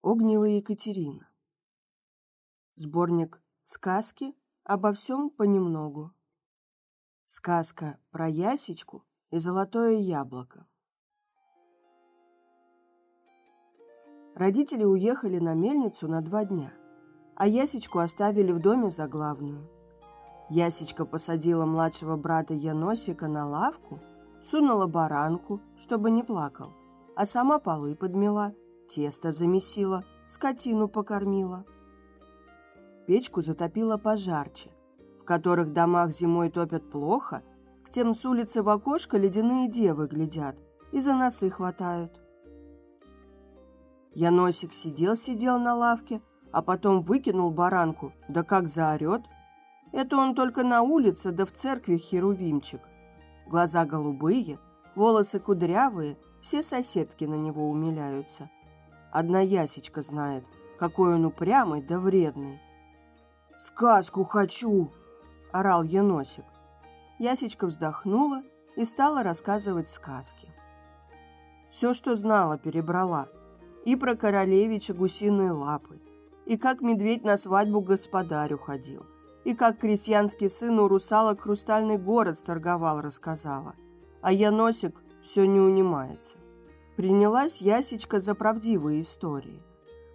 Огнева Екатерина. Сборник сказки обо всем понемногу. Сказка про Ясечку и золотое яблоко. Родители уехали на мельницу на два дня, а Ясечку оставили в доме за главную. Ясечка посадила младшего брата Яносика на лавку, сунула баранку, чтобы не плакал, а сама полы подмела – тесто замесила, скотину покормила. Печку затопила пожарче, в которых домах зимой топят плохо, к тем с улицы в окошко ледяные девы глядят и за носы хватают. Яносик сидел-сидел на лавке, а потом выкинул баранку, да как заорет. Это он только на улице, да в церкви херувимчик. Глаза голубые, волосы кудрявые, все соседки на него умиляются. Одна Ясечка знает, какой он упрямый да вредный. «Сказку хочу!» – орал Еносик. Ясечка вздохнула и стала рассказывать сказки. Все, что знала, перебрала. И про королевича гусиные лапы, и как медведь на свадьбу господарю ходил, и как крестьянский сын у русалок хрустальный город сторговал, рассказала. А Яносик все не унимается. Принялась Ясечка за правдивые истории.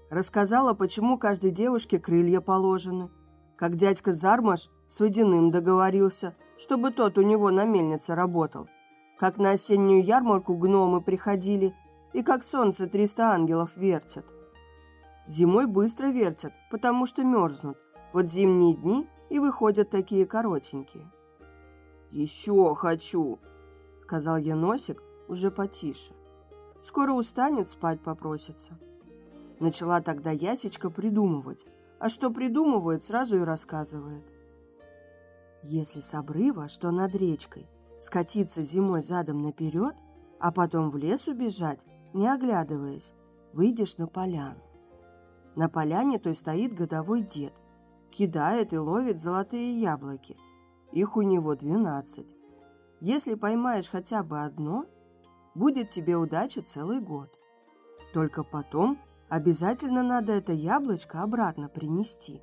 Рассказала, почему каждой девушке крылья положены, как дядька Зармаш с Водяным договорился, чтобы тот у него на мельнице работал, как на осеннюю ярмарку гномы приходили и как солнце триста ангелов вертят. Зимой быстро вертят, потому что мерзнут, вот зимние дни и выходят такие коротенькие. «Еще хочу», — сказал Яносик уже потише. Скоро устанет, спать попросится. Начала тогда Ясечка придумывать. А что придумывает, сразу и рассказывает. Если с обрыва, что над речкой, скатиться зимой задом наперед, а потом в лес убежать, не оглядываясь, выйдешь на поляну. На поляне той стоит годовой дед, кидает и ловит золотые яблоки. Их у него двенадцать. Если поймаешь хотя бы одно, будет тебе удача целый год. Только потом обязательно надо это яблочко обратно принести.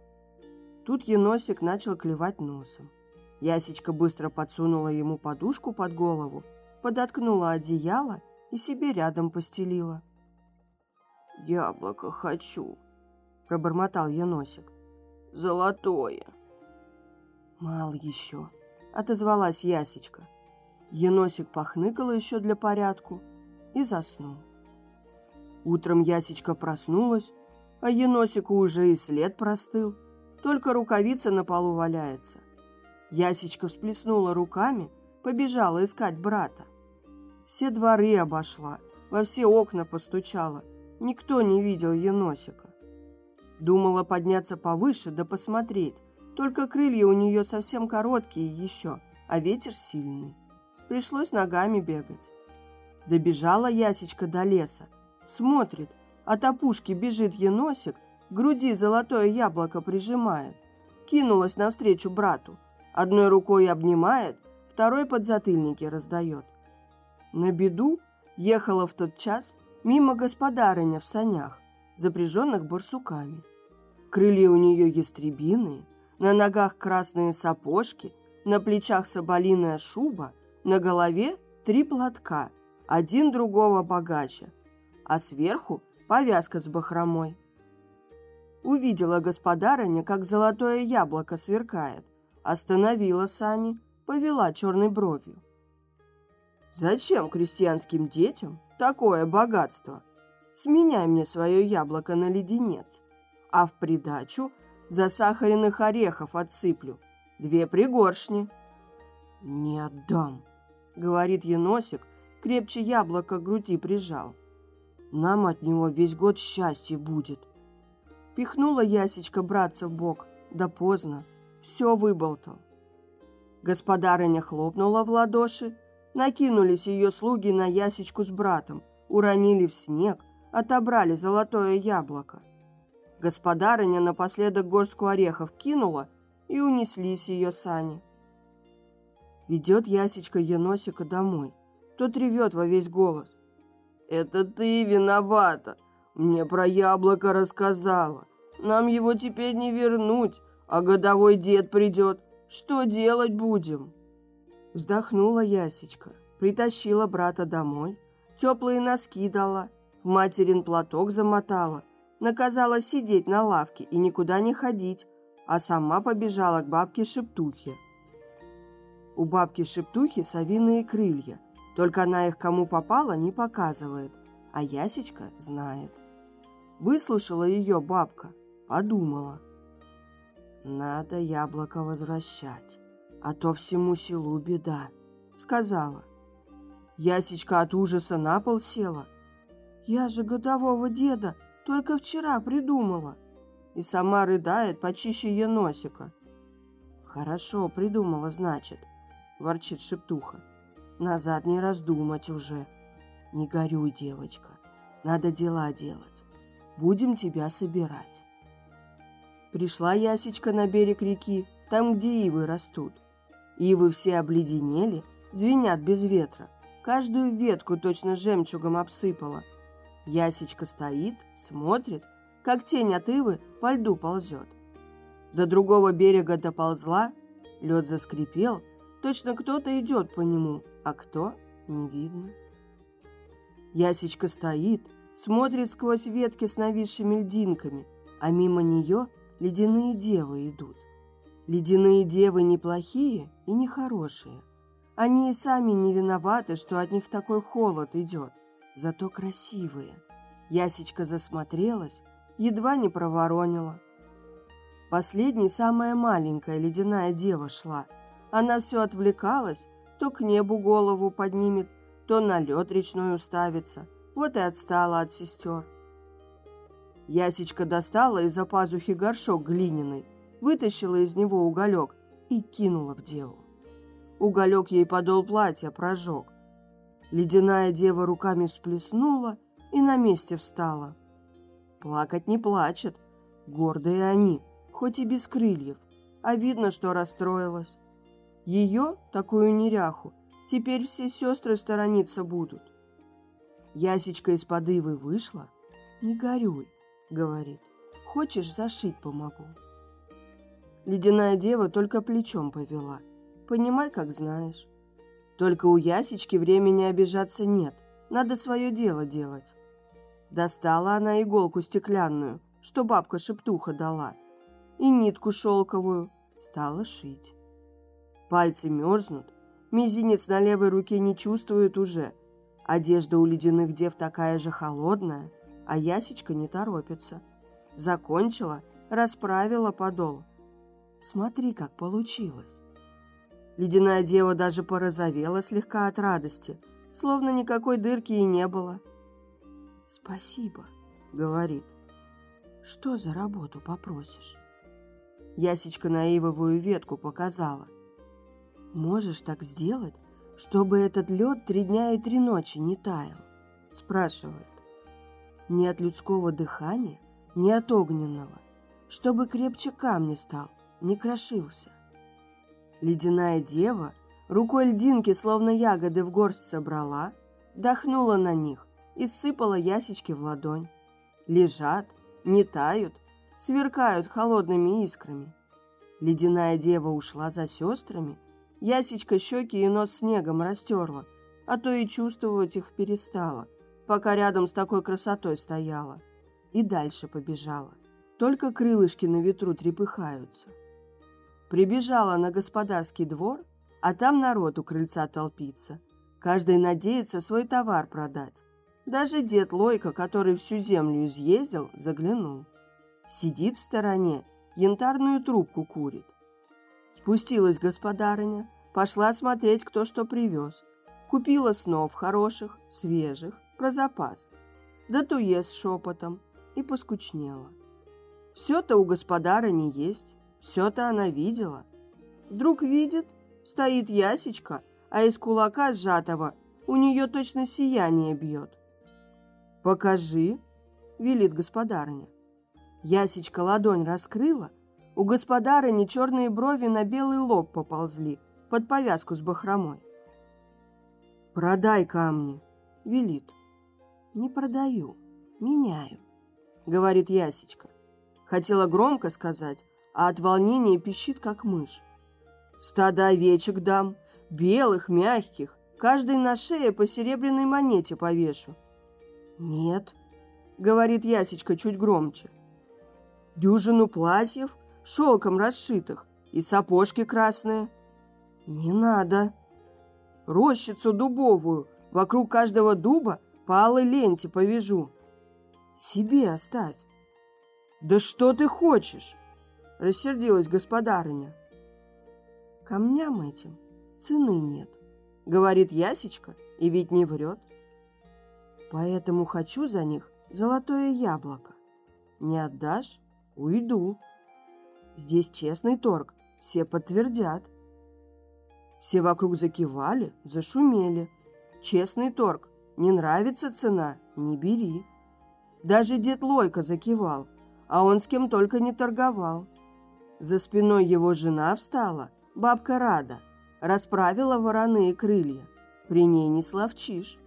Тут еносик начал клевать носом. Ясечка быстро подсунула ему подушку под голову, подоткнула одеяло и себе рядом постелила. «Яблоко хочу», – пробормотал еносик. «Золотое». «Мал еще», – отозвалась Ясечка. Еносик похныкал еще для порядку и заснул. Утром Ясечка проснулась, а Еносику уже и след простыл, только рукавица на полу валяется. Ясечка всплеснула руками, побежала искать брата. Все дворы обошла, во все окна постучала, никто не видел Еносика. Думала подняться повыше да посмотреть, только крылья у нее совсем короткие еще, а ветер сильный пришлось ногами бегать. Добежала Ясечка до леса, смотрит, от опушки бежит еносик, груди золотое яблоко прижимает. Кинулась навстречу брату, одной рукой обнимает, второй подзатыльники раздает. На беду ехала в тот час мимо господарыня в санях, запряженных барсуками. Крылья у нее ястребиные, на ногах красные сапожки, на плечах соболиная шуба, на голове три платка, один другого богаче, а сверху повязка с бахромой. Увидела господарыня, как золотое яблоко сверкает, остановила сани, повела черной бровью. «Зачем крестьянским детям такое богатство? Сменяй мне свое яблоко на леденец, а в придачу засахаренных орехов отсыплю, две пригоршни». «Не отдам», говорит еносик, крепче яблоко к груди прижал. Нам от него весь год счастье будет. Пихнула Ясечка братца в бок, да поздно, все выболтал. Господарыня хлопнула в ладоши, накинулись ее слуги на Ясечку с братом, уронили в снег, отобрали золотое яблоко. Господарыня напоследок горстку орехов кинула, и унеслись ее сани. Ведет Ясечка Еносика домой. Тот ревет во весь голос. «Это ты виновата! Мне про яблоко рассказала. Нам его теперь не вернуть, а годовой дед придет. Что делать будем?» Вздохнула Ясечка, притащила брата домой, теплые носки дала, в материн платок замотала, наказала сидеть на лавке и никуда не ходить, а сама побежала к бабке Шептухе. У бабки Шептухи совиные крылья, только она их кому попало не показывает, а Ясечка знает. Выслушала ее бабка, подумала. «Надо яблоко возвращать, а то всему селу беда», — сказала. Ясечка от ужаса на пол села. «Я же годового деда только вчера придумала!» И сама рыдает почище еносика. «Хорошо придумала, значит», — ворчит шептуха. «Назад не раздумать уже. Не горюй, девочка, надо дела делать. Будем тебя собирать». Пришла Ясечка на берег реки, там, где ивы растут. Ивы все обледенели, звенят без ветра. Каждую ветку точно жемчугом обсыпала. Ясечка стоит, смотрит, как тень от ивы по льду ползет. До другого берега доползла, лед заскрипел, точно кто-то идет по нему, а кто – не видно. Ясечка стоит, смотрит сквозь ветки с нависшими льдинками, а мимо нее ледяные девы идут. Ледяные девы неплохие и нехорошие. Они и сами не виноваты, что от них такой холод идет, зато красивые. Ясечка засмотрелась, едва не проворонила. Последней самая маленькая ледяная дева шла. Она все отвлекалась, то к небу голову поднимет, то на лед речной уставится. Вот и отстала от сестер. Ясечка достала из-за пазухи горшок глиняный, вытащила из него уголек и кинула в деву. Уголек ей подол платья прожег. Ледяная дева руками всплеснула и на месте встала. Плакать не плачет, гордые они, хоть и без крыльев, а видно, что расстроилась. Ее, такую неряху, теперь все сестры сторониться будут. Ясечка из подывы вышла. «Не горюй», — говорит, — «хочешь, зашить помогу». Ледяная дева только плечом повела. Понимай, как знаешь. Только у Ясечки времени обижаться нет. Надо свое дело делать. Достала она иголку стеклянную, что бабка-шептуха дала, и нитку шелковую. Стала шить. Пальцы мерзнут, мизинец на левой руке не чувствует уже. Одежда у ледяных дев такая же холодная, а Ясечка не торопится. Закончила, расправила подол. Смотри, как получилось. Ледяная дева даже порозовела слегка от радости, словно никакой дырки и не было. «Спасибо», — говорит. «Что за работу попросишь?» Ясечка на ивовую ветку показала. «Можешь так сделать, чтобы этот лед три дня и три ночи не таял?» Спрашивает. «Не от людского дыхания, не от огненного, чтобы крепче камня стал, не крошился». Ледяная дева рукой льдинки, словно ягоды в горсть собрала, дохнула на них и сыпала ясечки в ладонь. Лежат, не тают, сверкают холодными искрами. Ледяная дева ушла за сестрами, ясечка щеки и нос снегом растерла, а то и чувствовать их перестала, пока рядом с такой красотой стояла. И дальше побежала. Только крылышки на ветру трепыхаются. Прибежала на господарский двор, а там народ у крыльца толпится. Каждый надеется свой товар продать. Даже дед Лойка, который всю землю изъездил, заглянул. Сидит в стороне, янтарную трубку курит. Спустилась господарыня, пошла смотреть, кто что привез. Купила снов хороших, свежих, про запас. Да туе с шепотом и поскучнела. Все-то у господарыни есть, все-то она видела. Вдруг видит, стоит ясечка, а из кулака сжатого у нее точно сияние бьет. «Покажи», — велит господарыня. Ясечка ладонь раскрыла, у господарыни черные брови на белый лоб поползли под повязку с бахромой. «Продай камни», — велит. «Не продаю, меняю», — говорит Ясечка. Хотела громко сказать, а от волнения пищит, как мышь. Стадо овечек дам, белых, мягких, каждой на шее по серебряной монете повешу. Нет, — говорит Ясечка чуть громче. Дюжину платьев, шелком расшитых, и сапожки красные. Не надо. Рощицу дубовую, вокруг каждого дуба по алой ленте повяжу. Себе оставь. Да что ты хочешь? Рассердилась господарыня. Камням этим цены нет, говорит Ясечка, и ведь не врет. Поэтому хочу за них золотое яблоко. Не отдашь – уйду. Здесь честный торг, все подтвердят. Все вокруг закивали, зашумели. Честный торг, не нравится цена, не бери. Даже дед Лойка закивал, а он с кем только не торговал. За спиной его жена встала, бабка Рада, расправила вороные крылья. При ней не словчишь.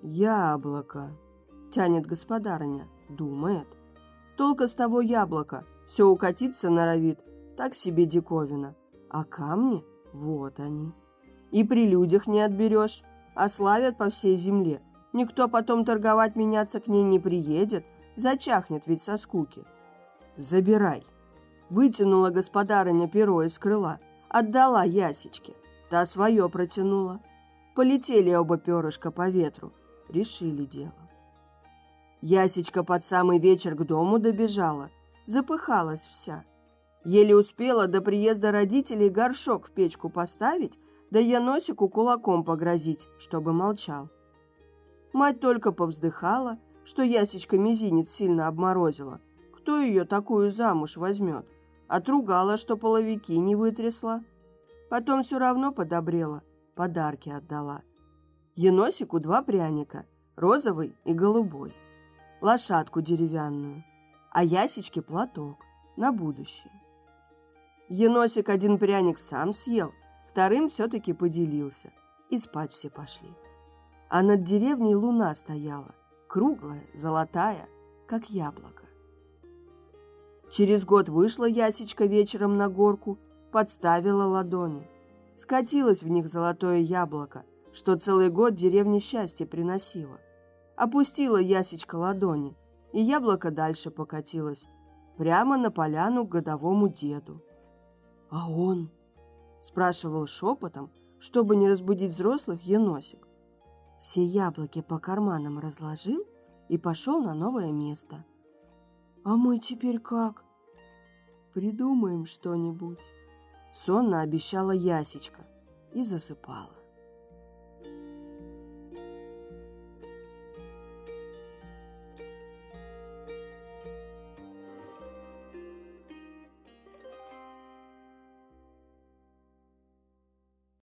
«Яблоко», — тянет господарыня, думает. Толка с того яблока, все укатиться норовит, так себе диковина. А камни, вот они. И при людях не отберешь, а славят по всей земле. Никто потом торговать меняться к ней не приедет, зачахнет ведь со скуки. Забирай. Вытянула господарыня перо из крыла, отдала ясечке. Та свое протянула. Полетели оба перышка по ветру, решили дело. Ясечка под самый вечер к дому добежала, запыхалась вся – Еле успела до приезда родителей горшок в печку поставить, да я носику кулаком погрозить, чтобы молчал. Мать только повздыхала, что Ясечка мизинец сильно обморозила. Кто ее такую замуж возьмет? Отругала, что половики не вытрясла. Потом все равно подобрела, подарки отдала. Еносику два пряника, розовый и голубой. Лошадку деревянную, а Ясечке платок на будущее. Еносик один пряник сам съел, вторым все-таки поделился. И спать все пошли. А над деревней луна стояла, круглая, золотая, как яблоко. Через год вышла Ясечка вечером на горку, подставила ладони. Скатилось в них золотое яблоко, что целый год деревне счастье приносило. Опустила Ясечка ладони, и яблоко дальше покатилось, прямо на поляну к годовому деду. «А он?» – спрашивал шепотом, чтобы не разбудить взрослых еносик. Все яблоки по карманам разложил и пошел на новое место. «А мы теперь как?» «Придумаем что-нибудь», – сонно обещала Ясечка и засыпала.